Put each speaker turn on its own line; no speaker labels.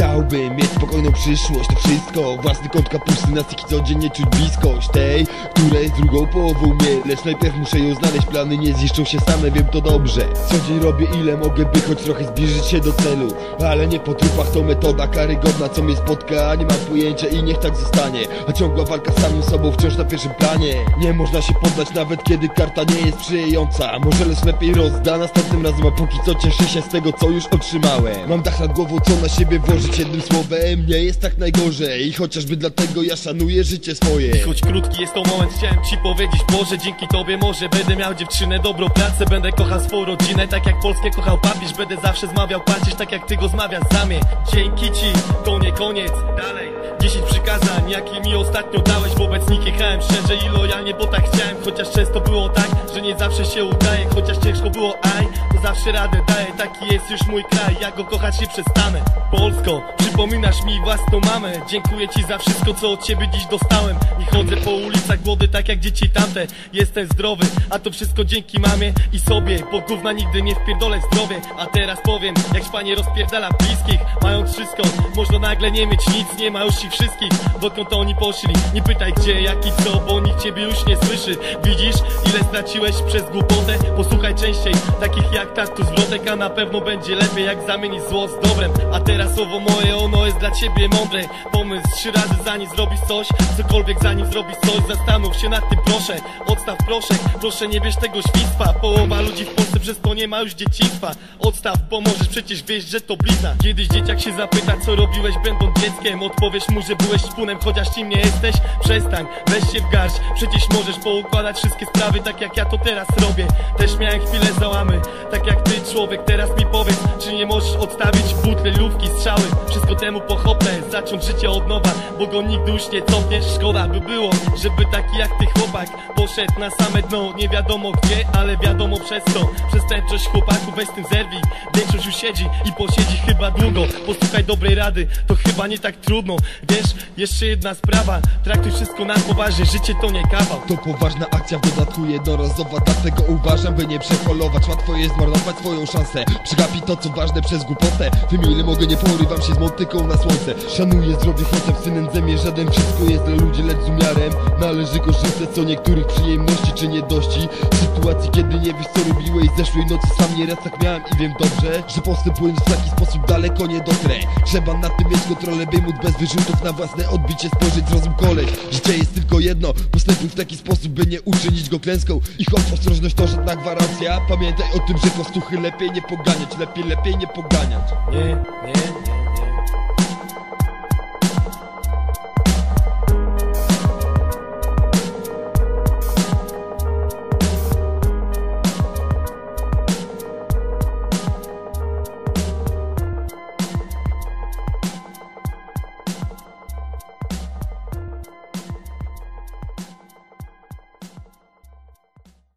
Chciałbym mieć spokojną przyszłość To wszystko, własny kąt kapusty Na styki codziennie czuć bliskość Tej, która jest drugą połową mnie Lecz najpierw muszę ją znaleźć Plany nie ziszczą się same, wiem to dobrze. Co dzień robię ile mogę by choć trochę zbliżyć się do celu. Ale nie po trupach to metoda karygodna Co mnie spotka, nie mam pojęcia i niech tak zostanie. A ciągła walka z samym sobą wciąż na pierwszym planie. Nie można się poddać nawet kiedy karta nie jest sprzyjająca. Może lecz lepiej rozda następnym razem A póki co cieszę się z tego co już otrzymałem. Mam dach nad głową co na siebie włożyć jednym słowem Nie jest tak najgorzej I chociażby dlatego ja szanuję życie swoje.
Choć krótki jest to moment, chciałem ci powiedzieć Boże, dzięki tobie może będę miał dziewczynę Dobrą pracę, będę kochał swoją rodzinę Tak jak Polskę kochał papież Będę zawsze zmawiał płacisz tak jak ty go zmawiasz za mnie Dzięki ci, to nie koniec, dalej 10 przykazań, jakie mi ostatnio dałeś Wobec nich jechałem szczerze i lojalnie, bo tak chciałem Chociaż często było tak, że nie zawsze się udaje Chociaż ciężko było, aj, zawsze radę daję Taki jest już mój kraj, ja go kochać nie przestanę. Polsko, przypominasz mi własną mamę Dziękuję ci za wszystko, co od ciebie dziś dostałem. Nie chodzę po ulicach głody tak jak dzieci tamte. Jestem zdrowy, a to wszystko dzięki mamie i sobie Bo gówna nigdy nie wpierdolę zdrowie. A teraz powiem, jak szpanie rozpierdala bliskich Mając wszystko, można nagle nie mieć nic Nie ma już ich wszystkich, dokąd oni poszli? Nie pytaj gdzie, jak i co, bo nikt ciebie już nie słyszy. Widzisz, ile straciłeś przez głupotę? Posłuchaj częściej, takich jak tatus wrotek A na pewno będzie lepiej, jak zamienić zło z dobrem. A teraz słowo moje, ono jest dla ciebie mądre. Pomysł trzy razy zanim zrobisz coś Cokolwiek zanim zrobisz coś, zastanów się nad tym proszę. Odstaw proszę, proszę nie bierz tego świństwa. Połowa ludzi w Polsce przez to nie ma już dzieciństwa. Odstaw, bo możesz przecież wieść, że to blizna. Kiedyś dzieciak się zapyta, co robiłeś będąc dzieckiem. Odpowiesz mu, że byłeś szpunem, chociaż nim nie jesteś? Przestań, weź się w garść. Przecież możesz poukładać wszystkie sprawy tak jak ja to teraz robię. Też miałem chwilę załamy, tak jak ty człowiek Teraz mi powiedz, czy nie możesz odstawić butle, lówki, strzały? Wszystko temu pochopne, zacząć życie od nowa Bo go nigdy już nie cofniesz Szkoda by było, żeby taki jak ty chłopak Poszedł na same dno, nie wiadomo gdzie Ale wiadomo przez co Przestępczość chłopaków, weź tym zerwij. Większość siedzi i posiedzi chyba długo. Posłuchaj dobrej rady, to chyba nie tak trudno. Wiesz, jeszcze jedna sprawa. Traktuj wszystko na poważnie, życie to nie kawał.
To poważna akcja, w dodatku jednorazowa Dlatego uważam, by nie przeholować. Łatwo jest zmarnować swoją szansę. Przegapi to co ważne przez głupotę. Wiem ile mogę, nie porywam się z motyką na słońce. Szanuję zdrowie, choć w nędzę żaden Wszystko jest dla ludzi, lecz z umiarem. Należy korzystać co niektórych przyjemności czy niedości. Sytuacji, kiedy nie wiesz co robiłeś Zeszłej nocy sam nieraz tak miałem i wiem dobrze Że postępując w taki sposób daleko nie dotrę? Trzeba na tym mieć kontrolę, by móc bez wyrzutów na własne odbicie spojrzeć zrozum koleś. Życie jest tylko jedno, postępuj w taki sposób, by nie uczynić go klęską. I choć ostrożność to żadna gwarancja Pamiętaj o tym, że kostuchy lepiej nie poganiać Lepiej, lepiej nie poganiać.
Nie, nie, nie